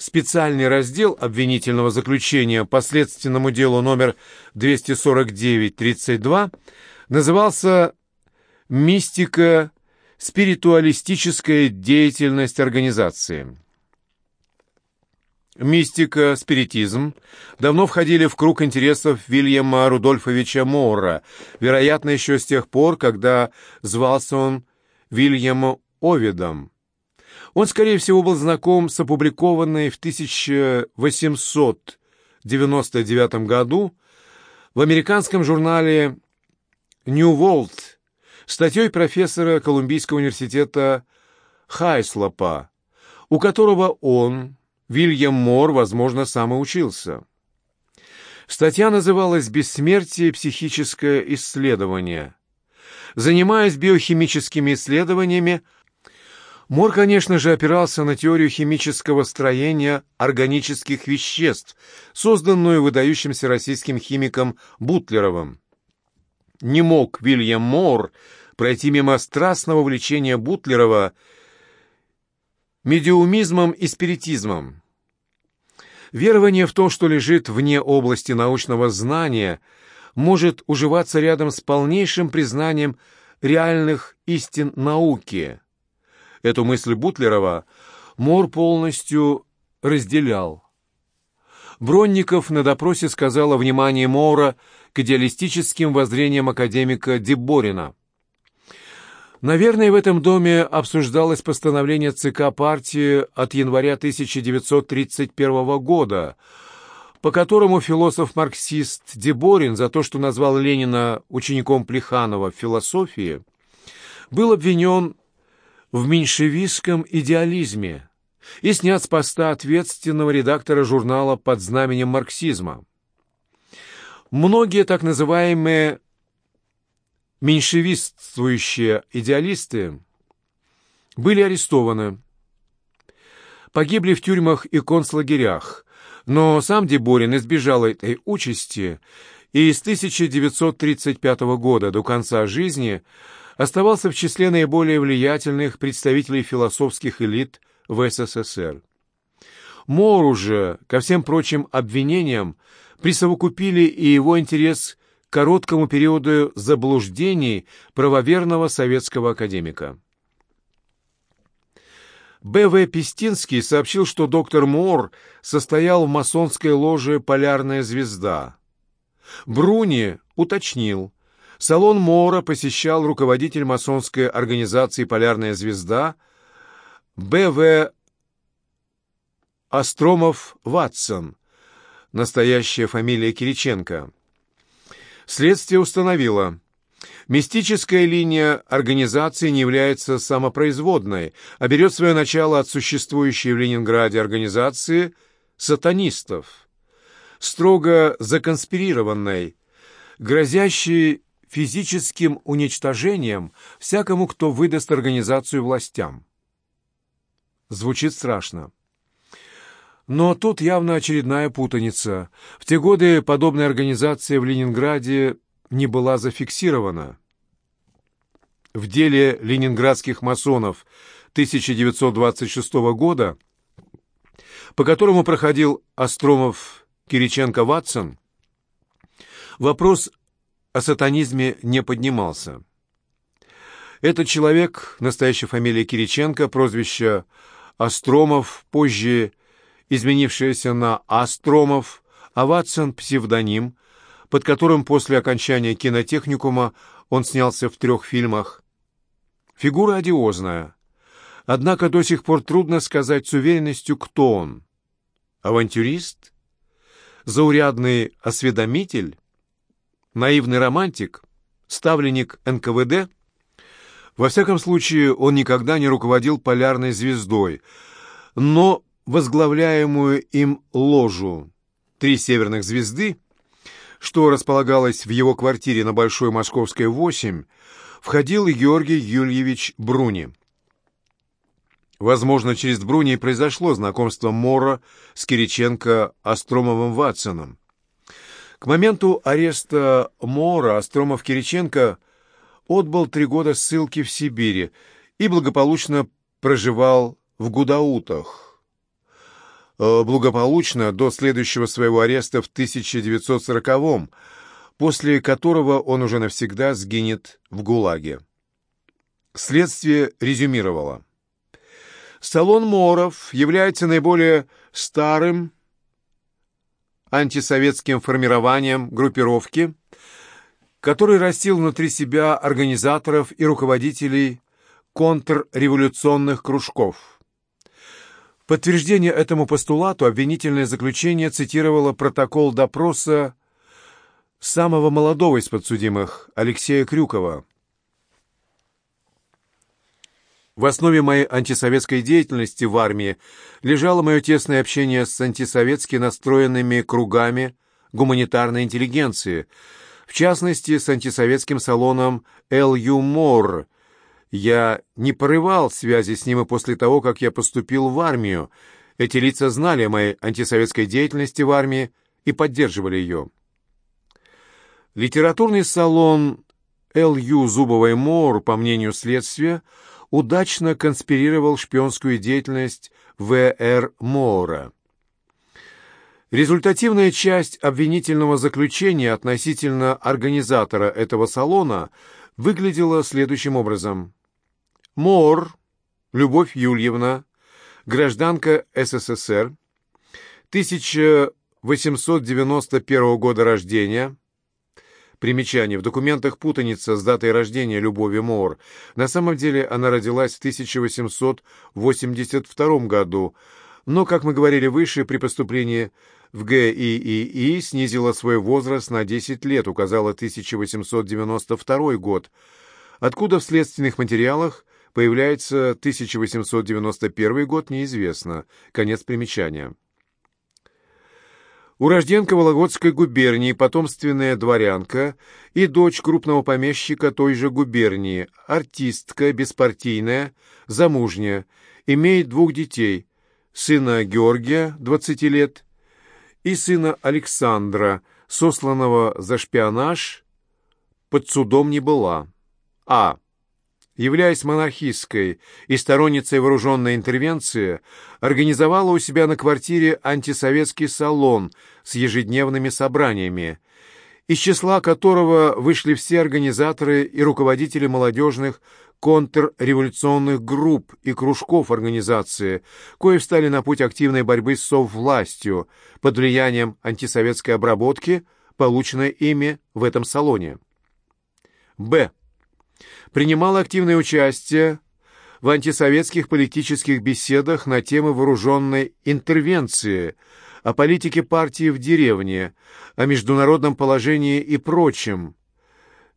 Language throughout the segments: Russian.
специальный раздел обвинительного заключения по следственному делу номер 249-32 назывался «Мистика. Спиритуалистическая деятельность организации». Мистика, спиритизм давно входили в круг интересов Вильяма Рудольфовича Моура, вероятно, еще с тех пор, когда звался он Вильямом Овидом. Он, скорее всего, был знаком с опубликованной в 1899 году в американском журнале New World статьей профессора Колумбийского университета Хайслопа, у которого он, Вильям Мор, возможно, сам и учился. Статья называлась «Бессмертие. Психическое исследование». Занимаясь биохимическими исследованиями, Мор, конечно же, опирался на теорию химического строения органических веществ, созданную выдающимся российским химиком Бутлеровым. Не мог Вильям Мор пройти мимо страстного влечения Бутлерова медиумизмом и спиритизмом. Верование в то, что лежит вне области научного знания, может уживаться рядом с полнейшим признанием реальных истин науки – Эту мысль Бутлерова Мор полностью разделял. Бронников на допросе сказал о внимании Мора к идеалистическим воззрениям академика Деборина. Наверное, в этом доме обсуждалось постановление ЦК партии от января 1931 года, по которому философ-марксист Деборин за то, что назвал Ленина учеником Плеханова в философии, был обвинен в меньшевистском идеализме и снят с поста ответственного редактора журнала под знаменем марксизма. Многие так называемые меньшевистствующие идеалисты были арестованы, погибли в тюрьмах и концлагерях, но сам Деборин избежал этой участи и с 1935 года до конца жизни – оставался в числе наиболее влиятельных представителей философских элит в СССР. Мору же, ко всем прочим обвинениям, присовокупили и его интерес к короткому периоду заблуждений правоверного советского академика. Б.В. Пестинский сообщил, что доктор Мор состоял в масонской ложе «Полярная звезда». Бруни уточнил, Салон Мора посещал руководитель масонской организации «Полярная звезда» Б.В. Остромов Ватсон, настоящая фамилия Кириченко. Следствие установило, мистическая линия организации не является самопроизводной, а берет свое начало от существующей в Ленинграде организации сатанистов, строго законспирированной, грозящей физическим уничтожением всякому, кто выдаст организацию властям. Звучит страшно. Но тут явно очередная путаница. В те годы подобная организация в Ленинграде не была зафиксирована. В деле ленинградских масонов 1926 года, по которому проходил Остромов Кириченко-Ватсон, вопрос о сатанизме не поднимался. Этот человек, настоящая фамилия Кириченко, прозвище Остромов, позже изменившееся на Астромов, а Ватсон – псевдоним, под которым после окончания кинотехникума он снялся в трех фильмах. Фигура одиозная, однако до сих пор трудно сказать с уверенностью, кто он. Авантюрист? Заурядный осведомитель? Наивный романтик, ставленник НКВД. Во всяком случае, он никогда не руководил полярной звездой, но возглавляемую им ложу «Три северных звезды», что располагалось в его квартире на Большой Московской, 8, входил Георгий Юльевич Бруни. Возможно, через Бруни произошло знакомство Мора с Кириченко Остромовым Ватсоном. К моменту ареста Мора Остромов Кириченко отбыл три года ссылки в Сибири и благополучно проживал в Гудаутах. э, благополучно до следующего своего ареста в 1940-м, после которого он уже навсегда сгинет в ГУЛАГе. Следствие резюмировало. Салон Моров является наиболее старым антисоветским формированием группировки, который растил внутри себя организаторов и руководителей контрреволюционных кружков. В подтверждение этому постулату обвинительное заключение цитировало протокол допроса самого молодого из подсудимых, Алексея Крюкова. В основе моей антисоветской деятельности в армии лежало мое тесное общение с антисоветски настроенными кругами гуманитарной интеллигенции, в частности, с антисоветским салоном «Эл-Ю Мор». Я не порывал связи с ним и после того, как я поступил в армию. Эти лица знали о моей антисоветской деятельности в армии и поддерживали ее. Литературный салон «Эл-Ю Зубовой Мор», по мнению следствия, удачно конспирировал шпионскую деятельность В.Р. Моора. Результативная часть обвинительного заключения относительно организатора этого салона выглядела следующим образом. Моор, Любовь Юльевна, гражданка СССР, 1891 года рождения, Примечание. В документах путаница с датой рождения Любови Моор. На самом деле она родилась в 1882 году, но, как мы говорили выше, при поступлении в ГИИИ снизила свой возраст на 10 лет, указала 1892 год, откуда в следственных материалах появляется 1891 год, неизвестно. Конец примечания. Урожденка Вологодской губернии, потомственная дворянка и дочь крупного помещика той же губернии, артистка, беспартийная, замужняя, имеет двух детей, сына Георгия, 20 лет, и сына Александра, сосланного за шпионаж, под судом не была. А являясь монархистской и сторонницей вооруженной интервенции, организовала у себя на квартире антисоветский салон с ежедневными собраниями, из числа которого вышли все организаторы и руководители молодежных контрреволюционных групп и кружков организации, кои встали на путь активной борьбы с соввластью под влиянием антисоветской обработки, полученной ими в этом салоне. Б принимал активное участие в антисоветских политических беседах на темы вооруженной интервенции, о политике партии в деревне, о международном положении и прочем,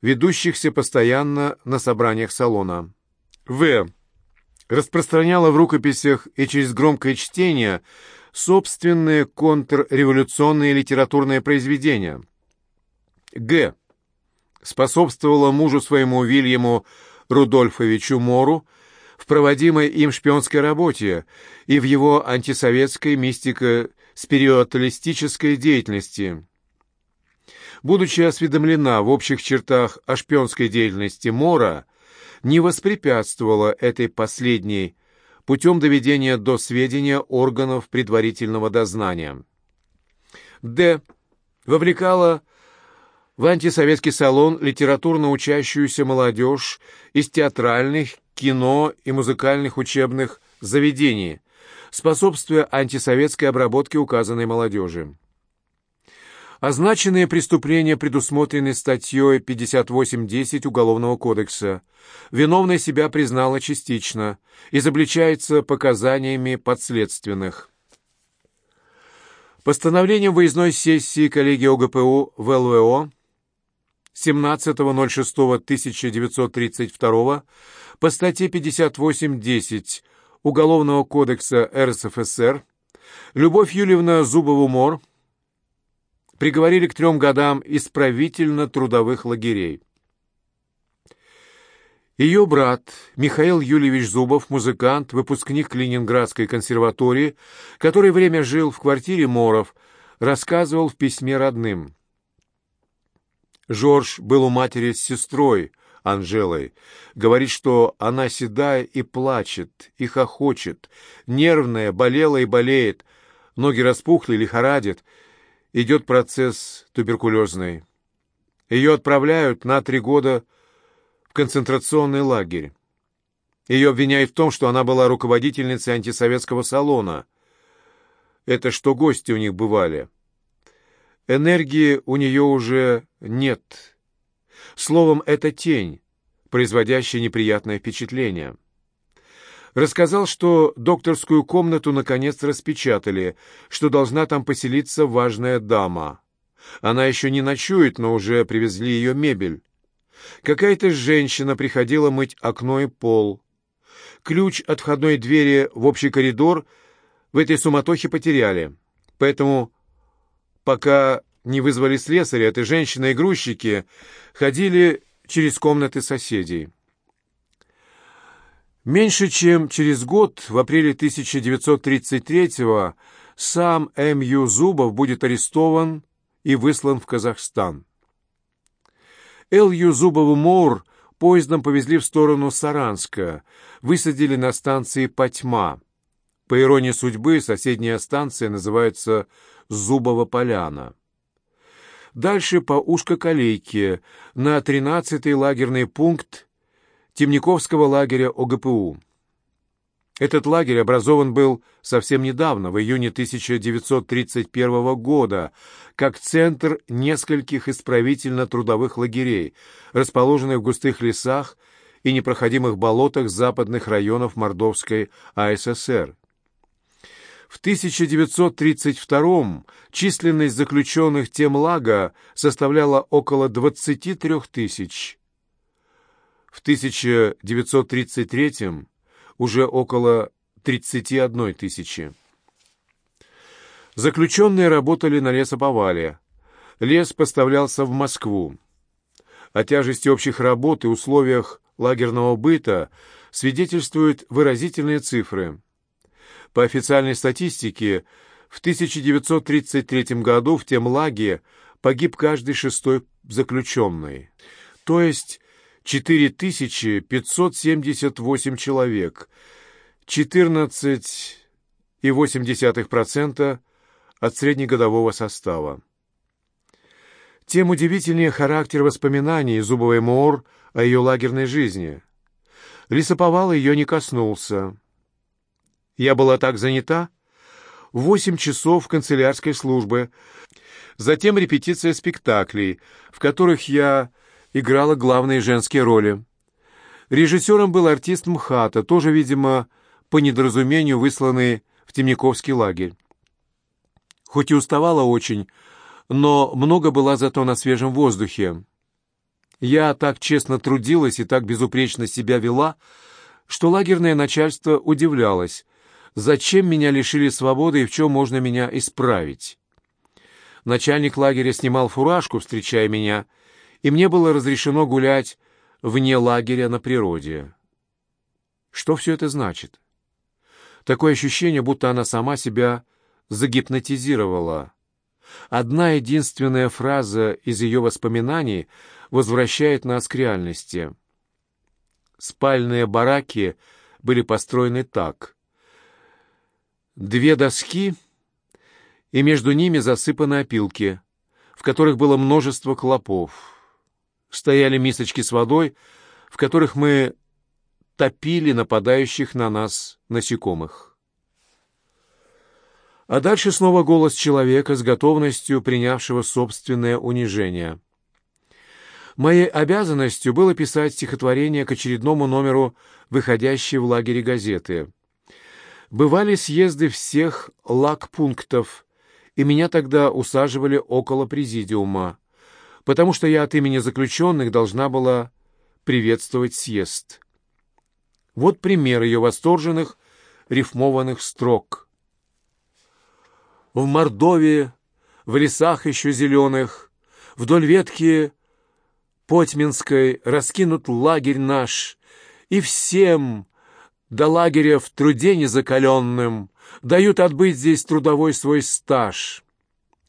ведущихся постоянно на собраниях салона. В. Распространяла в рукописях и через громкое чтение собственные контрреволюционные литературные произведения. Г способствовала мужу своему Вильяму Рудольфовичу Мору в проводимой им шпионской работе и в его антисоветской мистико-спиритуалистической деятельности. Будучи осведомлена в общих чертах о шпионской деятельности Мора, не воспрепятствовала этой последней путем доведения до сведения органов предварительного дознания. Д. Вовлекала в антисоветский салон литературно учащуюся молодежь из театральных, кино и музыкальных учебных заведений, способствуя антисоветской обработке указанной молодежи. Означенные преступления предусмотрены статьей 58.10 Уголовного кодекса. Виновная себя признала частично, изобличается показаниями подследственных. Постановлением выездной сессии коллегии ОГПУ в ЛВО 17.06.1932 по статье 58.10 Уголовного кодекса РСФСР Любовь Юльевна Зубову-Мор приговорили к трем годам исправительно-трудовых лагерей. Ее брат Михаил Юльевич Зубов, музыкант, выпускник Ленинградской консерватории, который время жил в квартире Моров, рассказывал в письме родным – Жорж был у матери с сестрой, Анжелой. Говорит, что она седая и плачет, и хохочет, нервная, болела и болеет, ноги распухли, лихорадит, идет процесс туберкулезный. Ее отправляют на три года в концентрационный лагерь. Ее обвиняют в том, что она была руководительницей антисоветского салона. Это что гости у них бывали. Энергии у нее уже нет. Словом, это тень, производящая неприятное впечатление. Рассказал, что докторскую комнату наконец распечатали, что должна там поселиться важная дама. Она еще не ночует, но уже привезли ее мебель. Какая-то женщина приходила мыть окно и пол. Ключ от входной двери в общий коридор в этой суматохе потеряли. Поэтому, пока не вызвали слесаря, эта женщина и грузчики ходили через комнаты соседей. Меньше чем через год, в апреле 1933-го, сам М.Ю. Зубов будет арестован и выслан в Казахстан. Л.Ю. Зубову Моур поездом повезли в сторону Саранска, высадили на станции Потьма. По иронии судьбы, соседняя станция называется Зубова поляна. Дальше по Ушкоколейке на 13-й лагерный пункт Темниковского лагеря ОГПУ. Этот лагерь образован был совсем недавно, в июне 1931 года, как центр нескольких исправительно-трудовых лагерей, расположенных в густых лесах и непроходимых болотах западных районов Мордовской АССР. В 1932 численность заключенных Темлага составляла около 23 тысяч. В 1933 уже около 31 тысячи. Заключенные работали на лесоповале. Лес поставлялся в Москву. О тяжести общих работ и условиях лагерного быта свидетельствуют выразительные цифры. По официальной статистике, в 1933 году в Темлаге погиб каждый шестой заключенный, то есть 4578 человек, 14,8% от среднегодового состава. Тем удивительнее характер воспоминаний Зубовой Моор о ее лагерной жизни. Лесоповал ее не коснулся. Я была так занята. Восемь часов канцелярской службы, затем репетиция спектаклей, в которых я играла главные женские роли. Режиссером был артист МХАТа, тоже, видимо, по недоразумению высланный в Темниковский лагерь. Хоть и уставала очень, но много была зато на свежем воздухе. Я так честно трудилась и так безупречно себя вела, что лагерное начальство удивлялось, зачем меня лишили свободы и в чем можно меня исправить. Начальник лагеря снимал фуражку, встречая меня, и мне было разрешено гулять вне лагеря на природе. Что все это значит? Такое ощущение, будто она сама себя загипнотизировала. Одна единственная фраза из ее воспоминаний возвращает нас к реальности. Спальные бараки были построены так. Две доски, и между ними засыпаны опилки, в которых было множество клопов стояли мисочки с водой, в которых мы топили нападающих на нас насекомых. А дальше снова голос человека с готовностью принявшего собственное унижение. Моей обязанностью было писать стихотворение к очередному номеру выходящей в лагере газеты. Бывали съезды всех лагпунктов, и меня тогда усаживали около президиума потому что я от имени заключенных должна была приветствовать съезд. Вот пример ее восторженных рифмованных строк. В Мордовии, в лесах еще зеленых, вдоль ветки Потьминской раскинут лагерь наш, и всем до лагеря в труде незакаленным дают отбыть здесь трудовой свой стаж.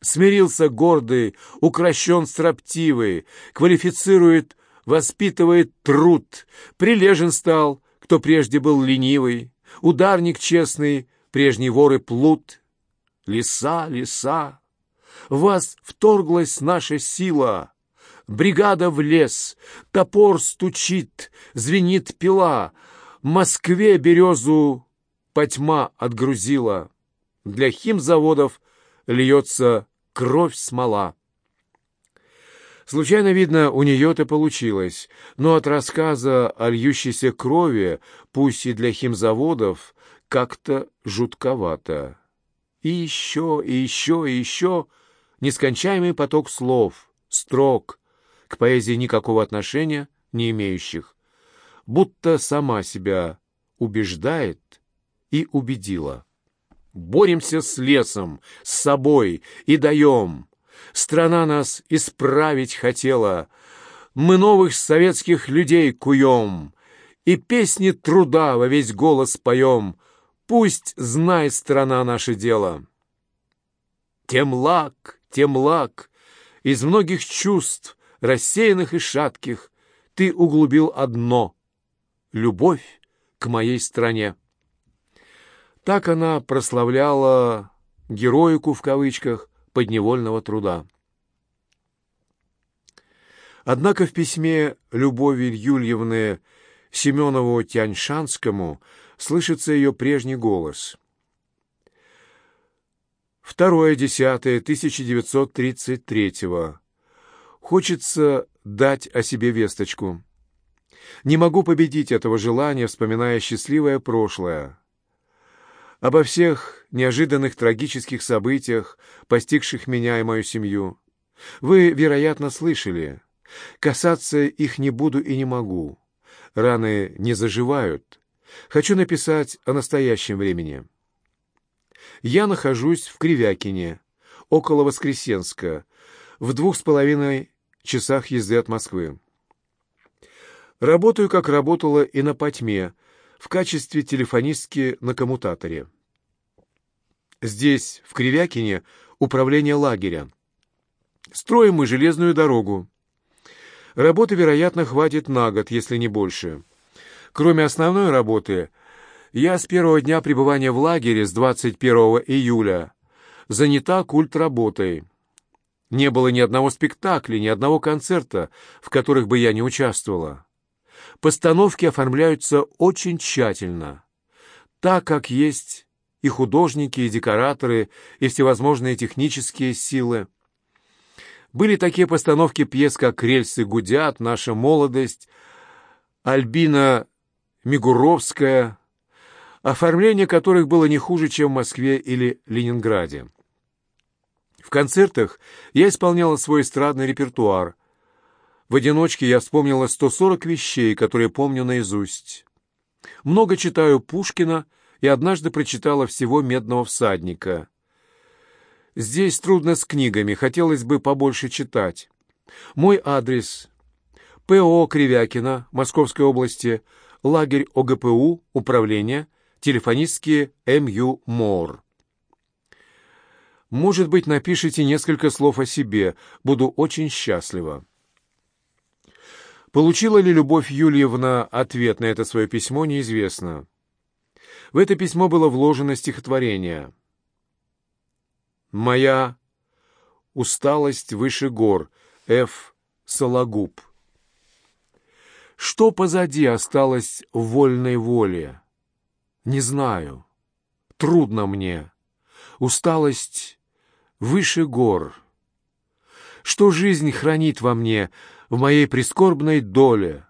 Смирился гордый, укращен строптивый, квалифицирует, воспитывает труд, прилежен стал, кто прежде был ленивый, ударник честный, прежний вор и плут. леса, леса. В вас вторглась наша сила. Бригада в лес, топор стучит, звенит пила. Москве березу потьма отгрузила. Для химзаводов льется кровь смола. Случайно, видно, у нее-то получилось, но от рассказа о льющейся крови, пусть и для химзаводов, как-то жутковато. И еще, и еще, и еще нескончаемый поток слов, строк, к поэзии никакого отношения не имеющих, будто сама себя убеждает и убедила. Боремся с лесом, с собой и даем, Страна нас исправить хотела. Мы новых советских людей куем, И песни труда во весь голос поем. Пусть знает страна наше дело. Тем лак, тем лак, из многих чувств, рассеянных и шатких, ты углубил одно — любовь к моей стране. Так она прославляла «героику» в кавычках подневольного труда. Однако в письме Любови Юльевны Семенову Тяньшанскому слышится ее прежний голос. Второе десятое 1933-го. Хочется дать о себе весточку. Не могу победить этого желания, вспоминая счастливое прошлое обо всех неожиданных трагических событиях, постигших меня и мою семью. Вы, вероятно, слышали. Касаться их не буду и не могу. Раны не заживают. Хочу написать о настоящем времени. Я нахожусь в Кривякине, около Воскресенска, в двух с половиной часах езды от Москвы. Работаю, как работала и на Потьме, в качестве телефонистки на коммутаторе. Здесь, в Кривякине, управление лагеря. Строим мы железную дорогу. Работы, вероятно, хватит на год, если не больше. Кроме основной работы, я с первого дня пребывания в лагере, с 21 июля, занята культ работой. Не было ни одного спектакля, ни одного концерта, в которых бы я не участвовала. Постановки оформляются очень тщательно, так как есть и художники, и декораторы, и всевозможные технические силы. Были такие постановки пьес, как «Рельсы гудят», «Наша молодость», «Альбина Мигуровская», оформление которых было не хуже, чем в Москве или Ленинграде. В концертах я исполняла свой эстрадный репертуар, в одиночке я вспомнила 140 вещей, которые помню наизусть. Много читаю Пушкина и однажды прочитала всего «Медного всадника». Здесь трудно с книгами, хотелось бы побольше читать. Мой адрес – ПО Кривякина, Московской области, лагерь ОГПУ, управление, телефонистские МЮ МОР. Может быть, напишите несколько слов о себе, буду очень счастлива. Получила ли Любовь Юльевна ответ на это свое письмо, неизвестно. В это письмо было вложено стихотворение. «Моя усталость выше гор» Ф. Сологуб. Что позади осталось в вольной воле? Не знаю. Трудно мне. Усталость выше гор. Что жизнь хранит во мне, в моей прискорбной доле?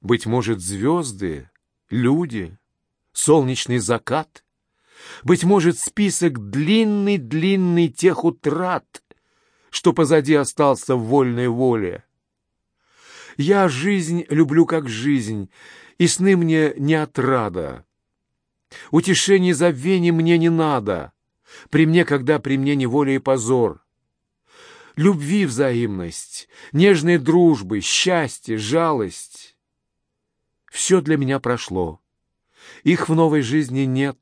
Быть может, звезды, люди, солнечный закат? Быть может, список длинный-длинный тех утрат, что позади остался в вольной воле? Я жизнь люблю как жизнь, и сны мне не отрада. Утешений забвений мне не надо, при мне, когда при мне неволя и позор любви взаимность, нежной дружбы, счастье, жалость. Все для меня прошло. Их в новой жизни нет.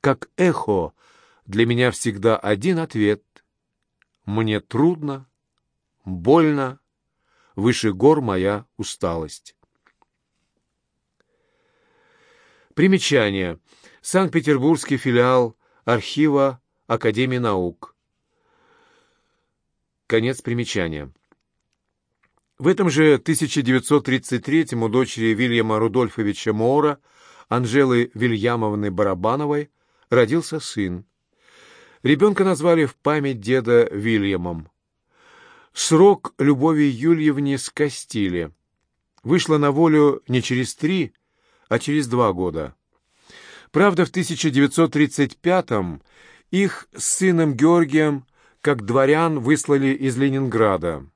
Как эхо, для меня всегда один ответ. Мне трудно, больно, выше гор моя усталость. Примечание. Санкт-Петербургский филиал архива Академии наук. Конец примечания. В этом же 1933 у дочери Вильяма Рудольфовича Моора, Анжелы Вильямовны Барабановой, родился сын. Ребенка назвали в память деда Вильямом. Срок Любови Юльевне скостили. Вышла на волю не через три, а через два года. Правда, в 1935-м их с сыном Георгием, как дворян, выслали из Ленинграда.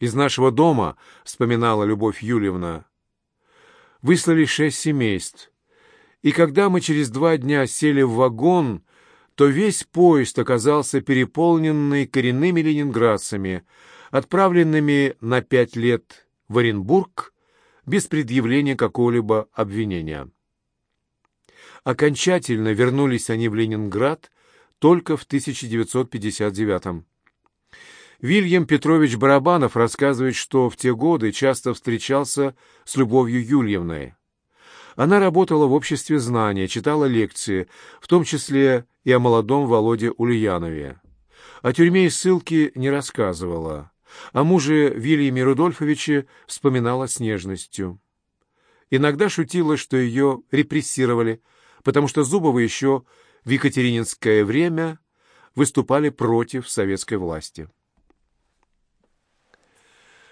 «Из нашего дома», — вспоминала Любовь Юльевна, — «выслали шесть семейств. И когда мы через два дня сели в вагон, то весь поезд оказался переполненный коренными ленинградцами, отправленными на пять лет в Оренбург без предъявления какого-либо обвинения. Окончательно вернулись они в Ленинград только в 1959 -м. Вильям Петрович Барабанов рассказывает, что в те годы часто встречался с Любовью Юльевной. Она работала в обществе знания, читала лекции, в том числе и о молодом Володе Ульянове. О тюрьме и ссылке не рассказывала. О муже Вильяме Рудольфовиче вспоминала с нежностью. Иногда шутила, что ее репрессировали, потому что Зубовы еще в екатерининское время выступали против советской власти.